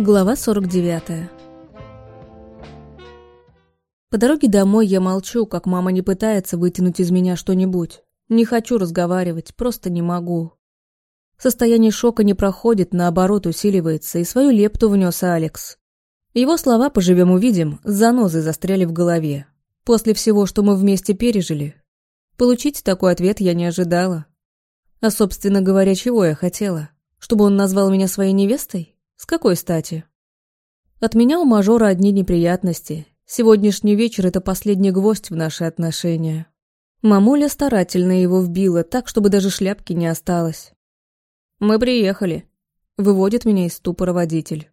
Глава 49 По дороге домой я молчу, как мама не пытается вытянуть из меня что-нибудь. Не хочу разговаривать, просто не могу. Состояние шока не проходит, наоборот усиливается, и свою лепту внес Алекс. Его слова «поживем-увидим» с занозой застряли в голове. После всего, что мы вместе пережили. Получить такой ответ я не ожидала. А, собственно говоря, чего я хотела? Чтобы он назвал меня своей невестой? С какой стати? От меня у мажора одни неприятности. Сегодняшний вечер — это последний гвоздь в наши отношения. Мамуля старательно его вбила, так, чтобы даже шляпки не осталось. «Мы приехали», — выводит меня из ступора водитель.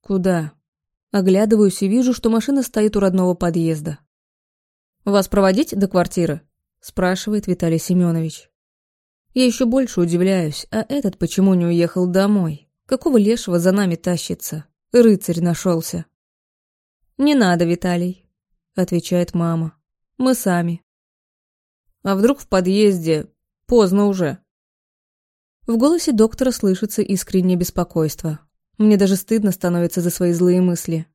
«Куда?» Оглядываюсь и вижу, что машина стоит у родного подъезда. «Вас проводить до квартиры?» — спрашивает Виталий Семенович. Я еще больше удивляюсь, а этот почему не уехал домой? Какого лешего за нами тащится? Рыцарь нашелся. «Не надо, Виталий», — отвечает мама. «Мы сами». «А вдруг в подъезде? Поздно уже». В голосе доктора слышится искреннее беспокойство. Мне даже стыдно становится за свои злые мысли.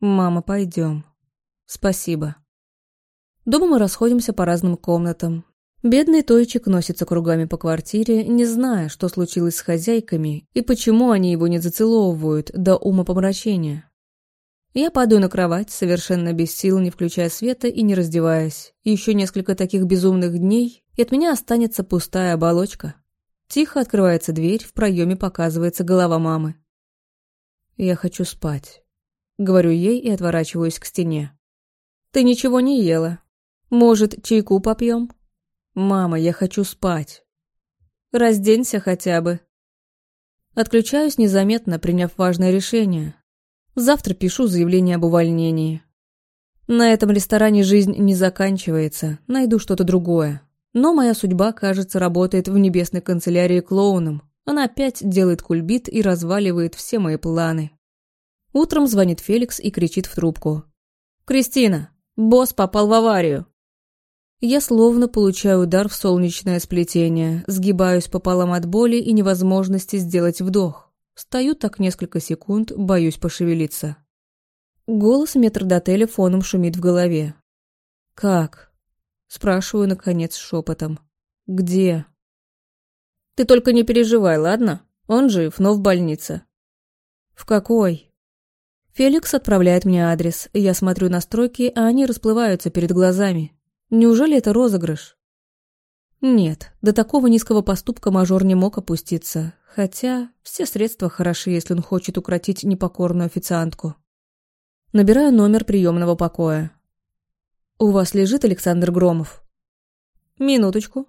«Мама, пойдем. Спасибо». Дома мы расходимся по разным комнатам. Бедный Тойчик носится кругами по квартире, не зная, что случилось с хозяйками и почему они его не зацеловывают до ума помрачения. Я падаю на кровать, совершенно без сил, не включая света и не раздеваясь. Еще несколько таких безумных дней, и от меня останется пустая оболочка. Тихо открывается дверь, в проеме показывается голова мамы. «Я хочу спать», — говорю ей и отворачиваюсь к стене. «Ты ничего не ела. Может, чайку попьем?» «Мама, я хочу спать». «Разденься хотя бы». Отключаюсь незаметно, приняв важное решение. Завтра пишу заявление об увольнении. На этом ресторане жизнь не заканчивается, найду что-то другое. Но моя судьба, кажется, работает в небесной канцелярии клоуном. Она опять делает кульбит и разваливает все мои планы. Утром звонит Феликс и кричит в трубку. «Кристина, босс попал в аварию!» Я словно получаю удар в солнечное сплетение, сгибаюсь пополам от боли и невозможности сделать вдох. Стою так несколько секунд, боюсь пошевелиться. Голос метрдотеля фоном шумит в голове. «Как?» Спрашиваю, наконец, шепотом. «Где?» «Ты только не переживай, ладно? Он жив, но в больнице». «В какой?» Феликс отправляет мне адрес. Я смотрю на строки, а они расплываются перед глазами. Неужели это розыгрыш? Нет, до такого низкого поступка мажор не мог опуститься, хотя все средства хороши, если он хочет укротить непокорную официантку. Набираю номер приемного покоя. «У вас лежит Александр Громов?» «Минуточку».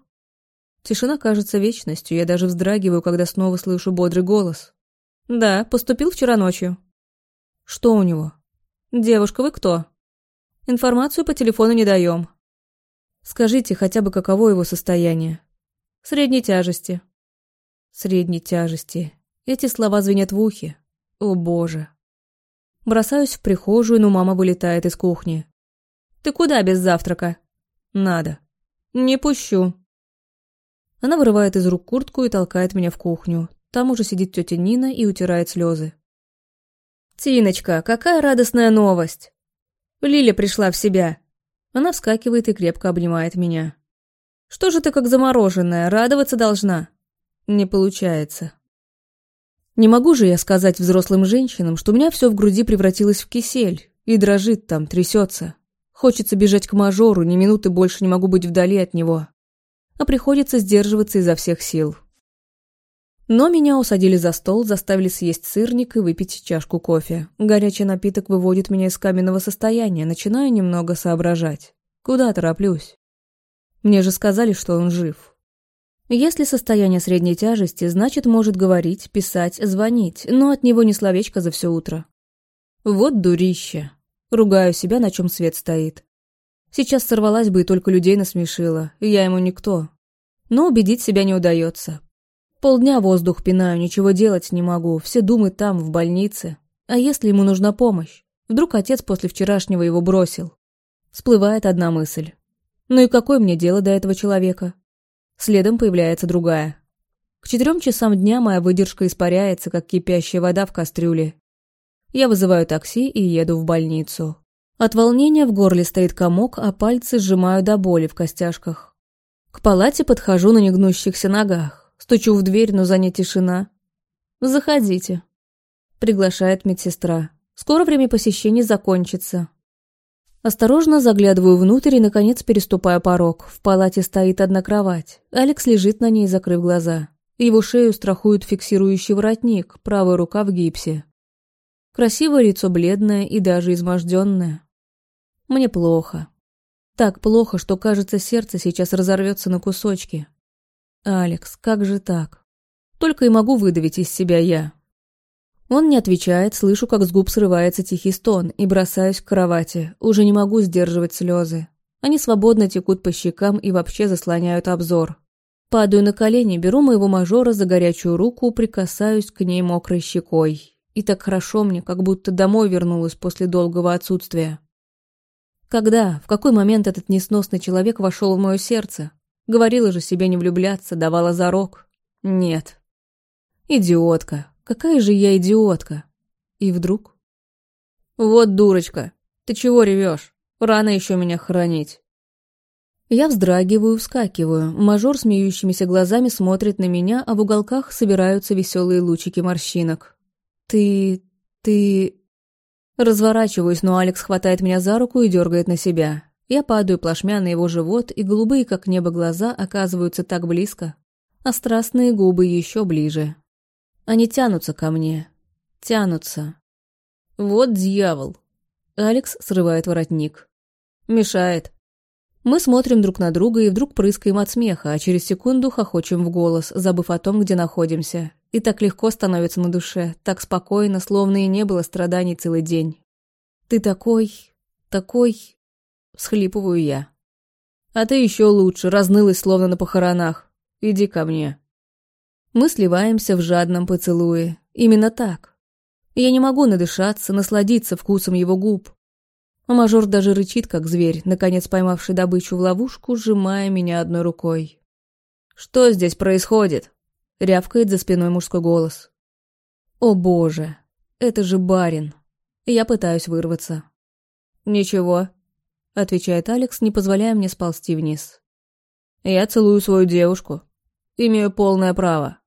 Тишина кажется вечностью, я даже вздрагиваю, когда снова слышу бодрый голос. «Да, поступил вчера ночью». «Что у него?» «Девушка, вы кто?» «Информацию по телефону не даем. Скажите хотя бы, каково его состояние? Средней тяжести. Средней тяжести. Эти слова звенят в ухе. О боже. Бросаюсь в прихожую, но мама вылетает из кухни. «Ты куда без завтрака?» «Надо». «Не пущу». Она вырывает из рук куртку и толкает меня в кухню. Там уже сидит тетя Нина и утирает слезы. «Тиночка, какая радостная новость!» Лиля пришла в себя. Она вскакивает и крепко обнимает меня. «Что же ты как замороженная, радоваться должна?» «Не получается». Не могу же я сказать взрослым женщинам, что у меня все в груди превратилось в кисель, и дрожит там, трясется. Хочется бежать к мажору, ни минуты больше не могу быть вдали от него. А приходится сдерживаться изо всех сил. Но меня усадили за стол, заставили съесть сырник и выпить чашку кофе. Горячий напиток выводит меня из каменного состояния, начинаю немного соображать. Куда тороплюсь? Мне же сказали, что он жив. Если состояние средней тяжести, значит, может говорить, писать, звонить, но от него ни словечко за все утро. Вот дурище. Ругаю себя, на чем свет стоит. Сейчас сорвалась бы и только людей насмешила, я ему никто. Но убедить себя не удается. Полдня воздух пинаю, ничего делать не могу, все думы там, в больнице. А если ему нужна помощь? Вдруг отец после вчерашнего его бросил? Всплывает одна мысль. Ну и какое мне дело до этого человека? Следом появляется другая. К четырем часам дня моя выдержка испаряется, как кипящая вода в кастрюле. Я вызываю такси и еду в больницу. От волнения в горле стоит комок, а пальцы сжимаю до боли в костяшках. К палате подхожу на негнущихся ногах. Стучу в дверь, но за ней тишина. «Заходите», — приглашает медсестра. «Скоро время посещений закончится». Осторожно заглядываю внутрь и, наконец, переступаю порог. В палате стоит одна кровать. Алекс лежит на ней, закрыв глаза. Его шею страхует фиксирующий воротник, правая рука в гипсе. Красивое лицо бледное и даже изможденное. Мне плохо. Так плохо, что, кажется, сердце сейчас разорвется на кусочки. Алекс, как же так? Только и могу выдавить из себя я. Он не отвечает, слышу, как с губ срывается тихий стон, и бросаюсь к кровати. Уже не могу сдерживать слезы. Они свободно текут по щекам и вообще заслоняют обзор. Падаю на колени, беру моего мажора за горячую руку, прикасаюсь к ней мокрой щекой. И так хорошо мне, как будто домой вернулась после долгого отсутствия. Когда, в какой момент этот несносный человек вошел в мое сердце? Говорила же себе не влюбляться, давала зарок. Нет. Идиотка. Какая же я идиотка. И вдруг... Вот дурочка. Ты чего ревешь? Рано еще меня хранить. Я вздрагиваю, вскакиваю. Мажор смеющимися глазами смотрит на меня, а в уголках собираются веселые лучики морщинок. «Ты... ты...» Разворачиваюсь, но Алекс хватает меня за руку и дергает на себя. Я падаю плашмя на его живот, и голубые, как небо, глаза оказываются так близко, а страстные губы еще ближе. Они тянутся ко мне. Тянутся. Вот дьявол. Алекс срывает воротник. Мешает. Мы смотрим друг на друга и вдруг прыскаем от смеха, а через секунду хохочем в голос, забыв о том, где находимся. И так легко становится на душе, так спокойно, словно и не было страданий целый день. «Ты такой... такой...» — всхлипываю я. «А ты еще лучше, разнылась, словно на похоронах. Иди ко мне». Мы сливаемся в жадном поцелуе. Именно так. Я не могу надышаться, насладиться вкусом его губ. А мажор даже рычит, как зверь, наконец поймавший добычу в ловушку, сжимая меня одной рукой. «Что здесь происходит?» — рявкает за спиной мужской голос. «О боже, это же барин!» Я пытаюсь вырваться. «Ничего», — отвечает Алекс, не позволяя мне сползти вниз. «Я целую свою девушку. Имею полное право».